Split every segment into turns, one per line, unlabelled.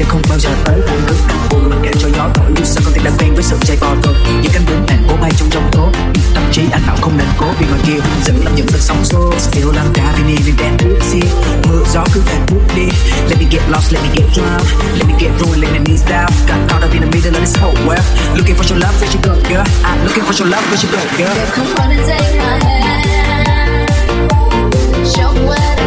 sẽ không
bao giờ tới tan nước buồn mình để cho gió thổi nhưng sao con tim đã quen với sự chạy bò thôi. Những cánh bướm hàng cố bay trong trong tố. Tâm trí anh bảo không nên cố vì ngoài kia dựng lắm những tật sóng xô. Still làm cả vì nên đen thức si mưa, gió cứ về, bước đi. Let me get lost, let me get drowned. Let me get ruined let me knees down. Got caught up in the middle of this whole web looking for your love where you go, girl? I'm looking for your love where you go, girl? They've come for
take my hand. had Somewhere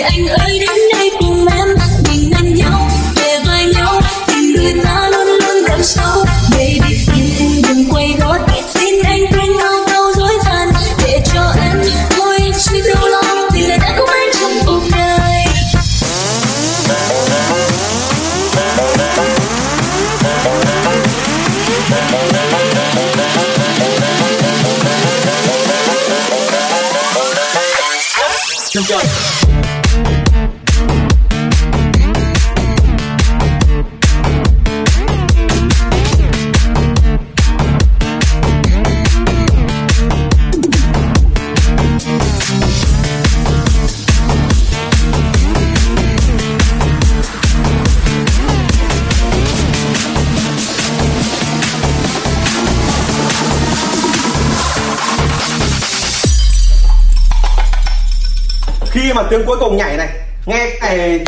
anh
ơi đến
tiếng cuối cùng nhảy này. Nghe cái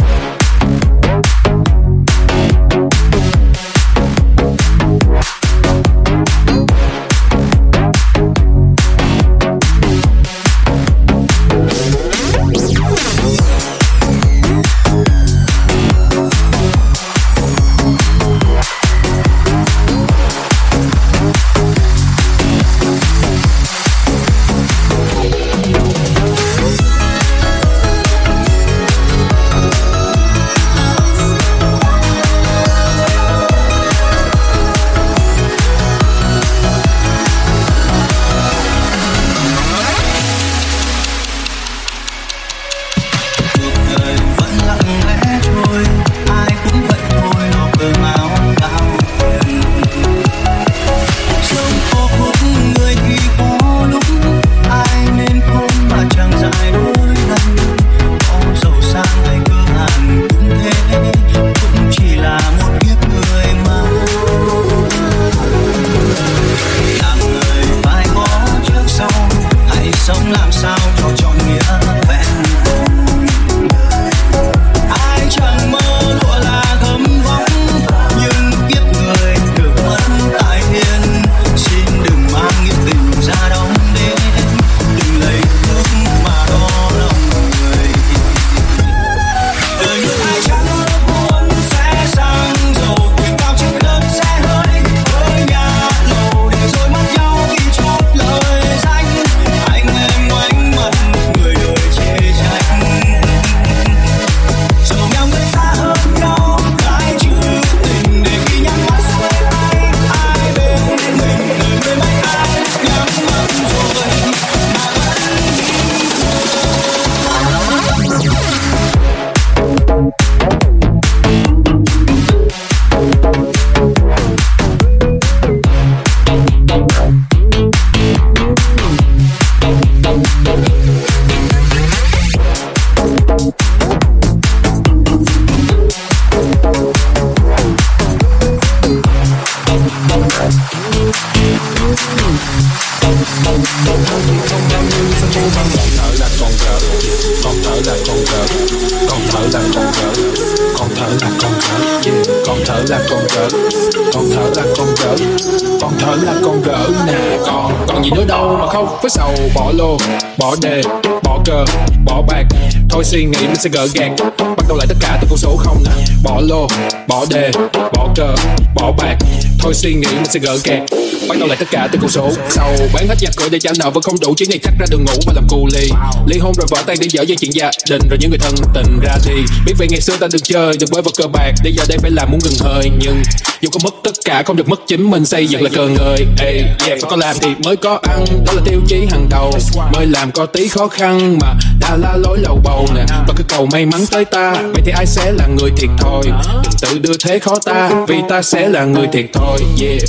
sẽ gỡ gạt bắt đầu lại tất cả từ con số không bỏ lô, bỏ đề, bỏ cờ, bỏ bạc thôi suy nghĩ mình sẽ gỡ kẹt bắt đầu lại tất cả từ con số. Sau bán hết nhà cửa để trả nợ vẫn không đủ chỉ ngày cắt ra đường ngủ và làm cù ly. Ly hôn rồi vỡ tay để dở dây chuyện gia đình rồi những người thân tình ra đi. Biết vậy ngày xưa ta được chơi được bơi vào cờ bạc để giờ đây phải làm muốn ngừng hơi. Nhưng dù có mất tất cả không được mất chính mình xây dựng lại cờ ngơi ê yeah, phải có làm thì mới có ăn đó là tiêu chí hàng đầu. Mới làm có tí khó khăn mà đã la lối lầu bầu nè. Và cứ cầu may mắn tới ta vậy thì ai sẽ là người thiệt thôi đừng tự đưa thế khó ta vì ta sẽ là người thiệt thôi yeah.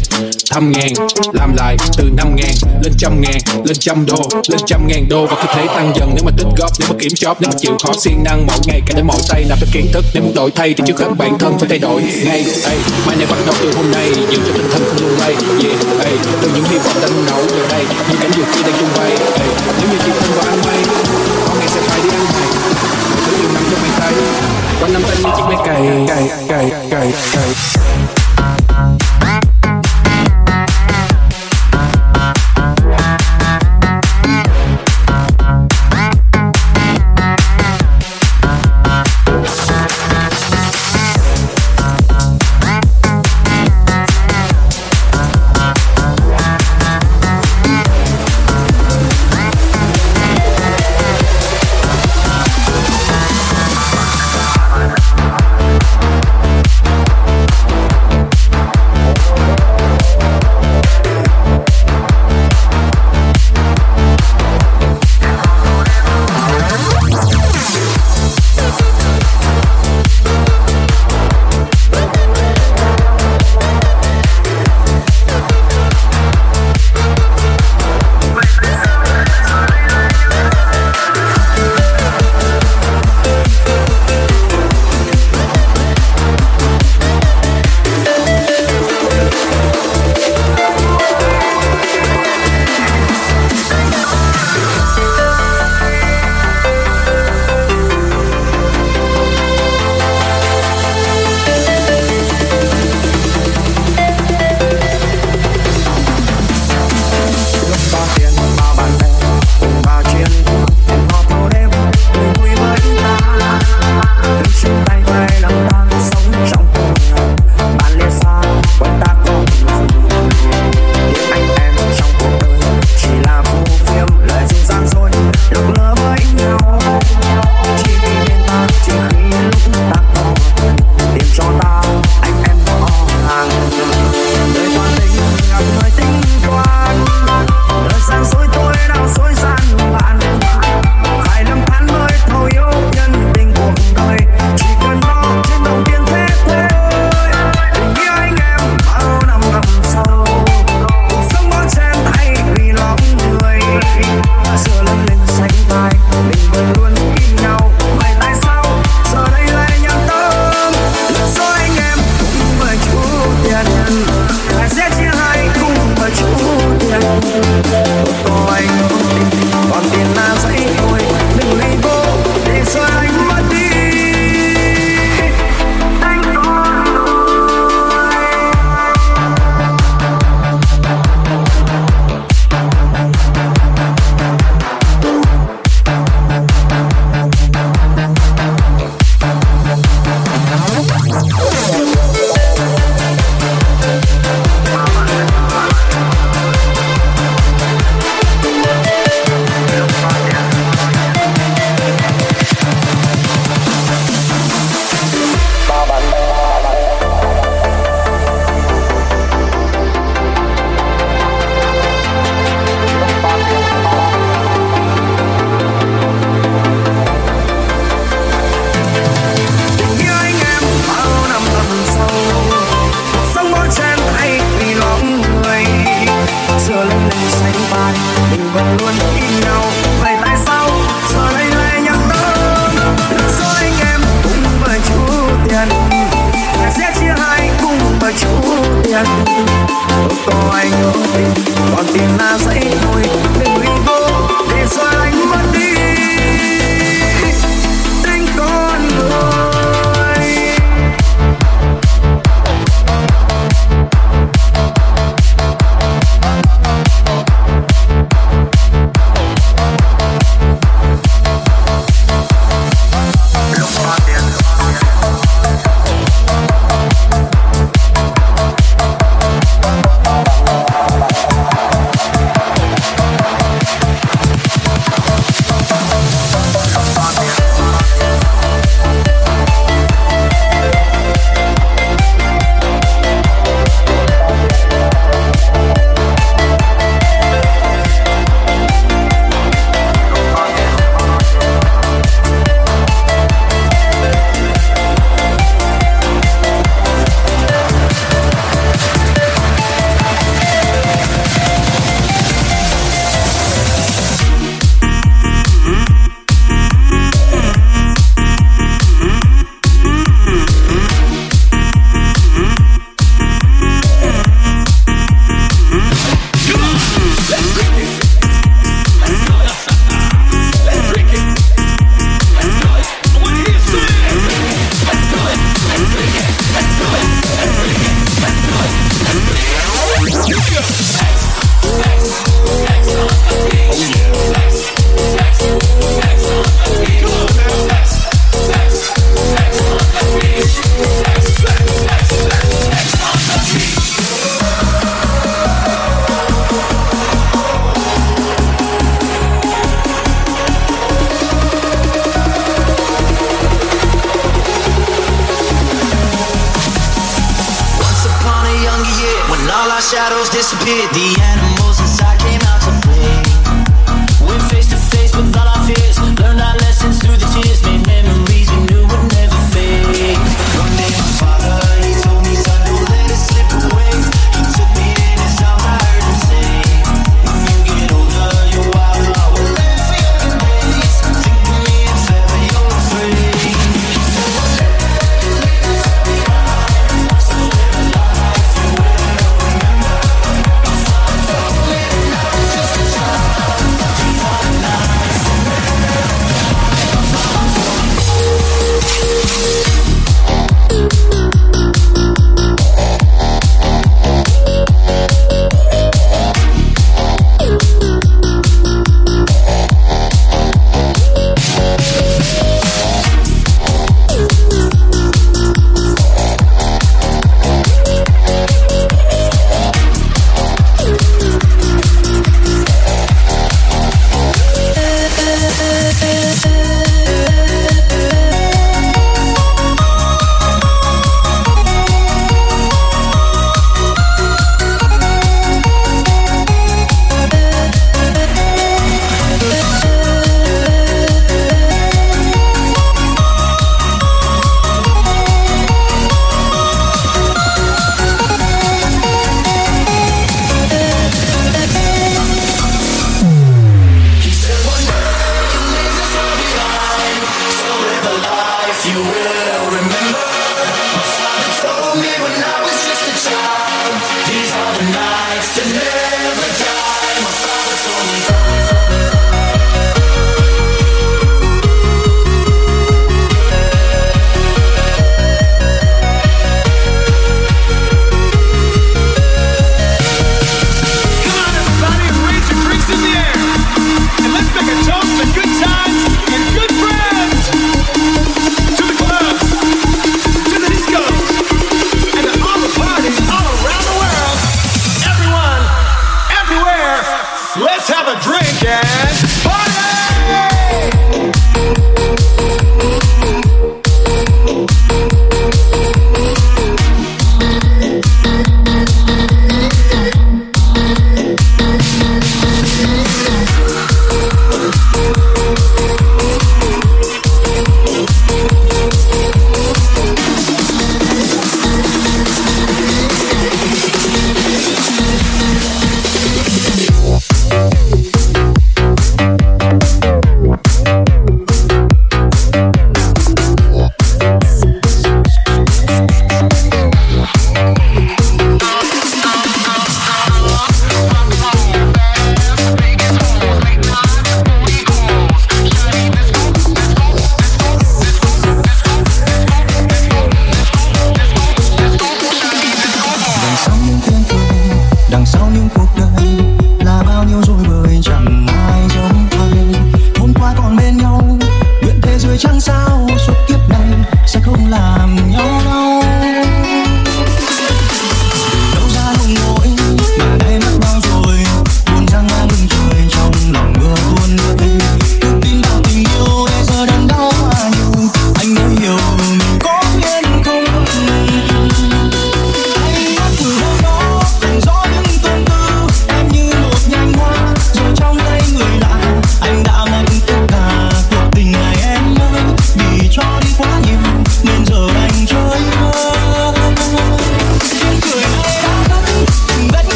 Thăm ngàn làm lại từ năm ngàn lên trăm ngàn lên trăm đô lên trăm ngàn đô. Và cứ thế tăng dần nếu mà tích góp nếu mà kiểm job nếu mà chịu khó siêng năng mỗi ngày cả đến mỗi tay nạp cái kiến thức nếu muốn đổi thay thì trước hết bản thân phải thay đổi. Ngay hey, mai này bắt đầu từ hôm nay giữ cho tinh thần không lung lay yeah, hey, từ những hy vọng đang nấu giờ đây những cảnh dược kia đang tung bay. Hey, nếu như chị thân và ăn bay có ngày sẽ phải đi ăn mày thứ đều nằm trong bàn tay. Quanh năm tay như chiếc máy cày cày cày cày cày.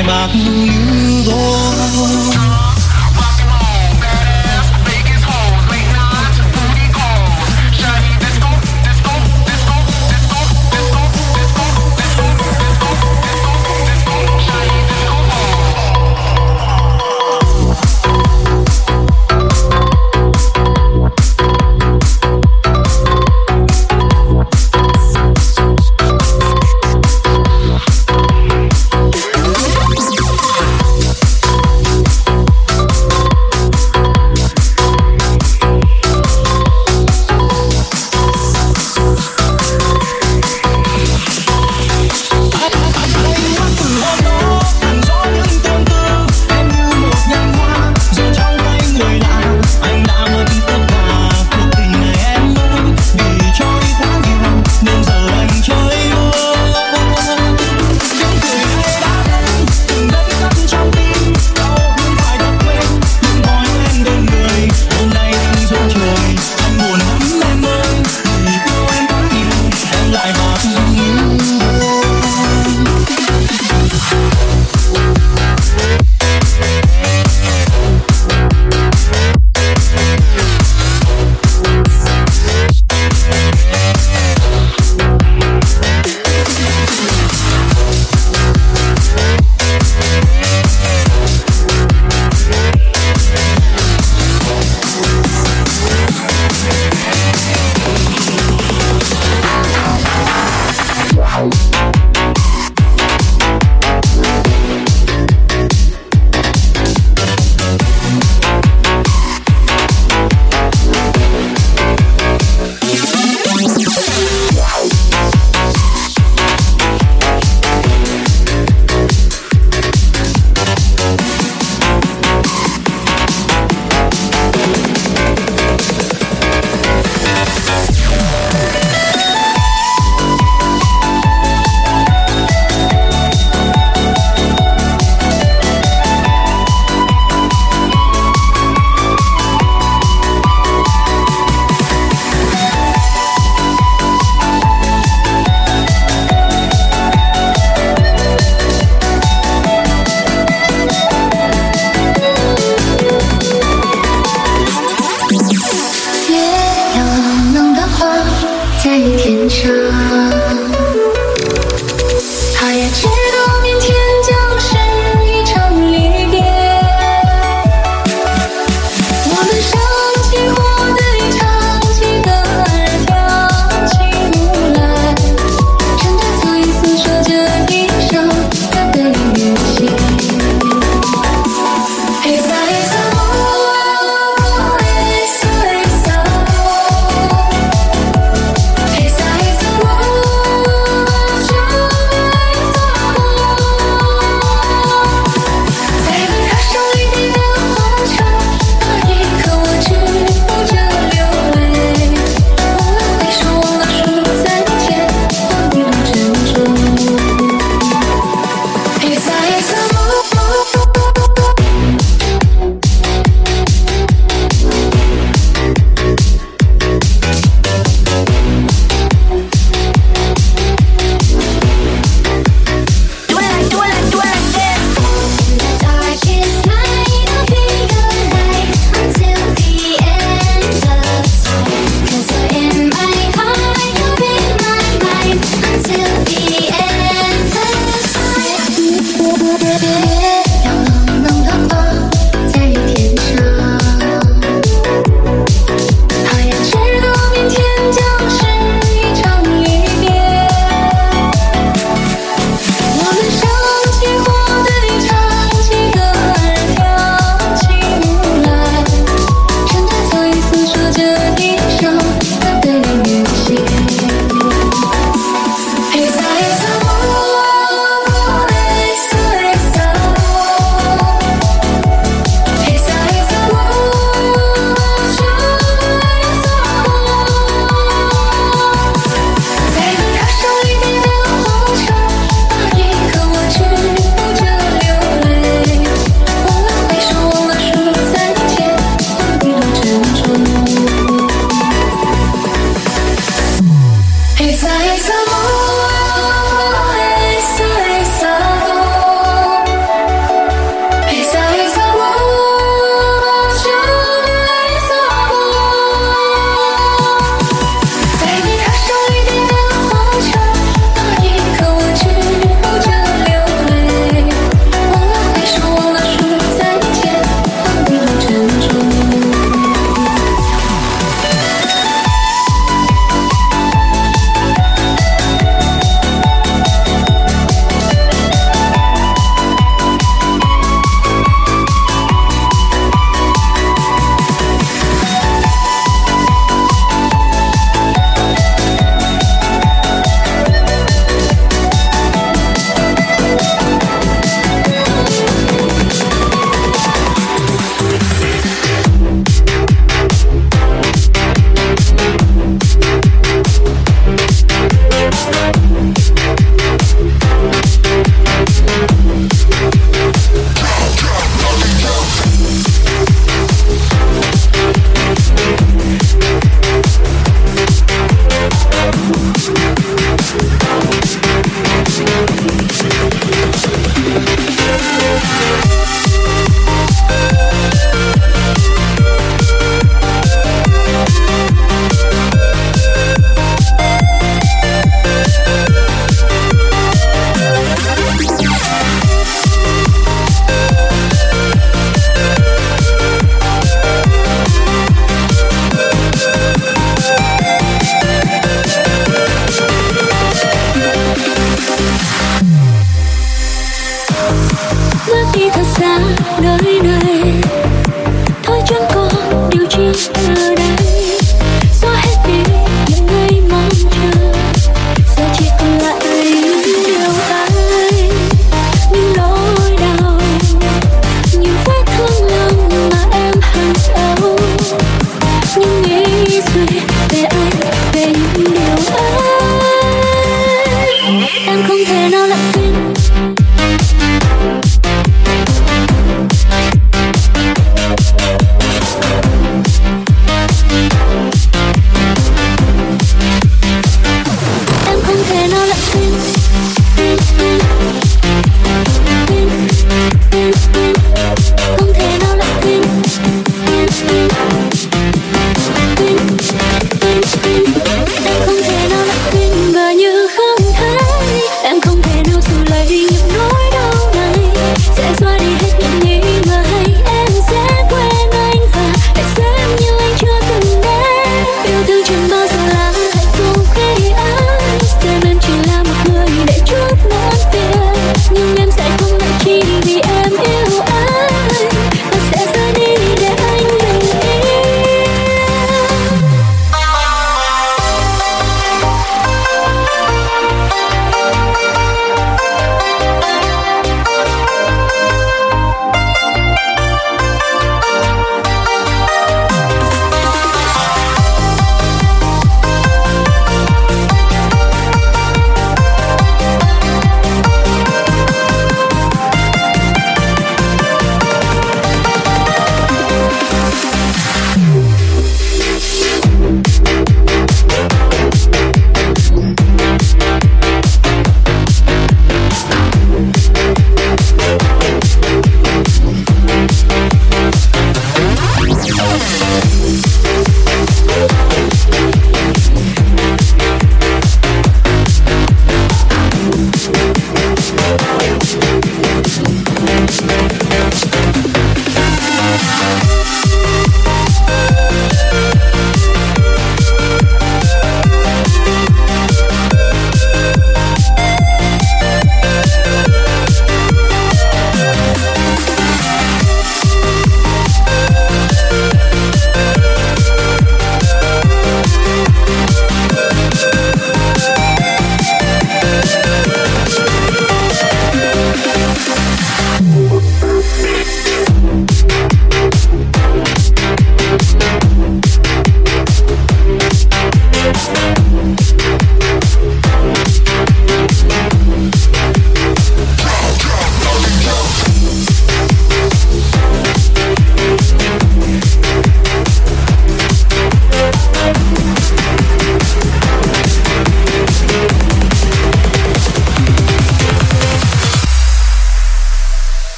Em lại bạc như vôi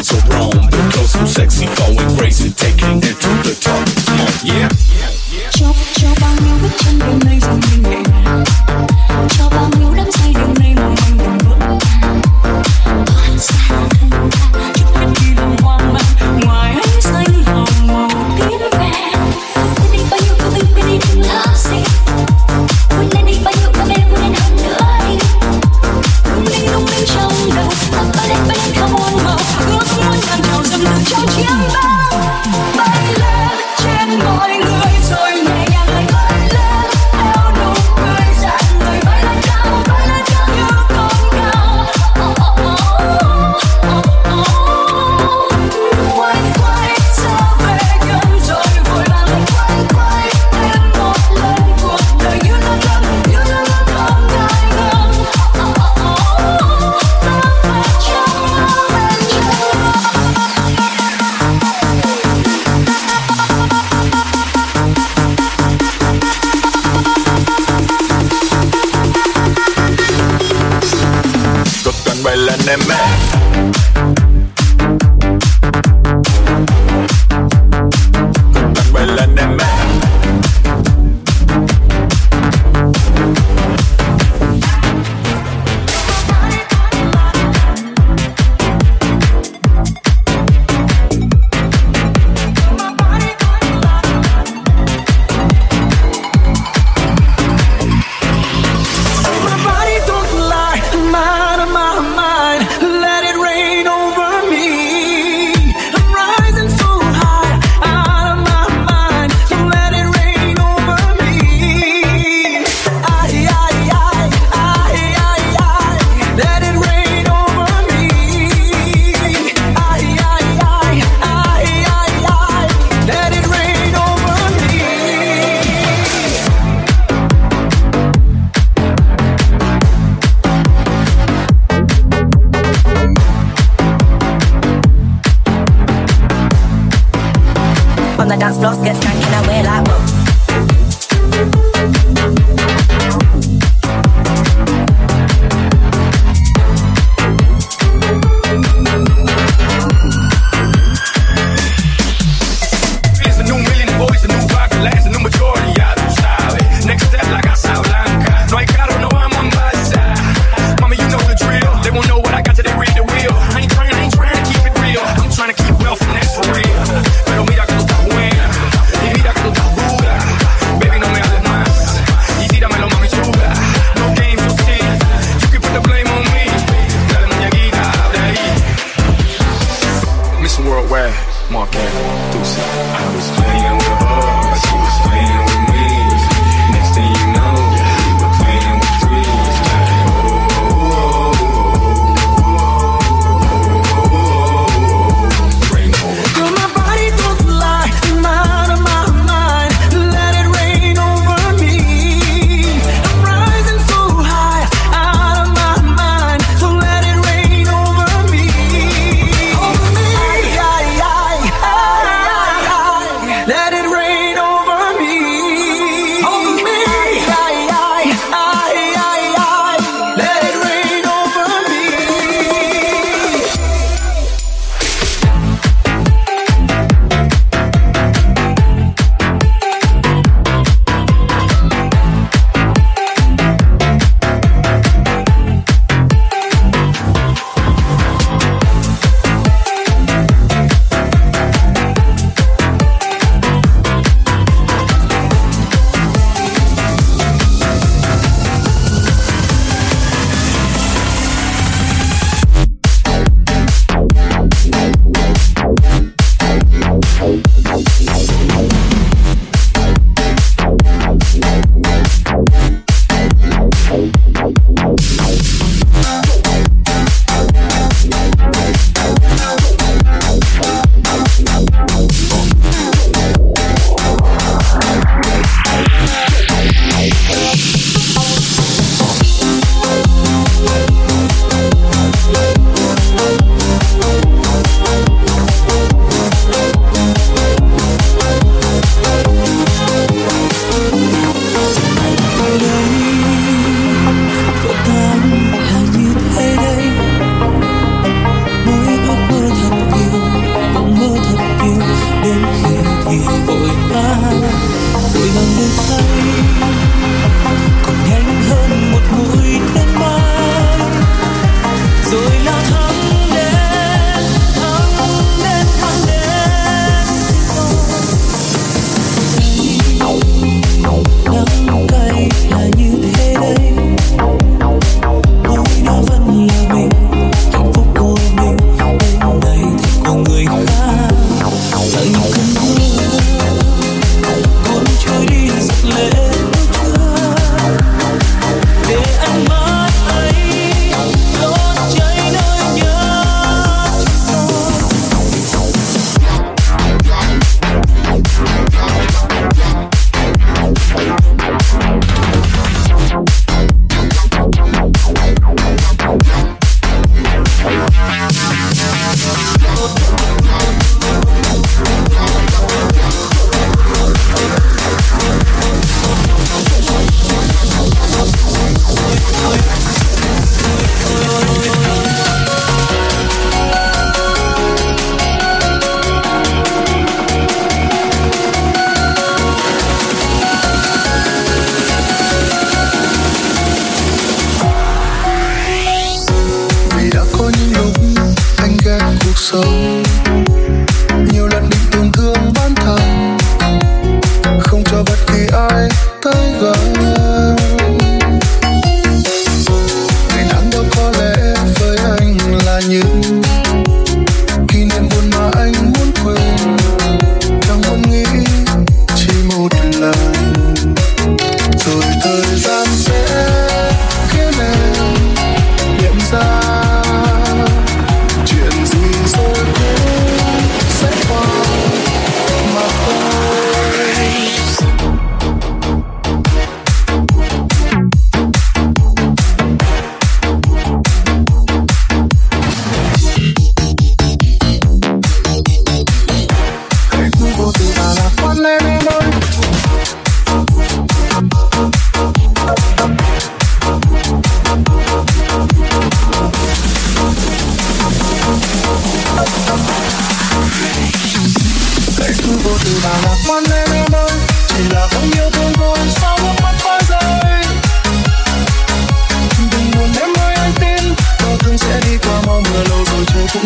To roam, Because I'm
sexy, poet.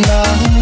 Rồi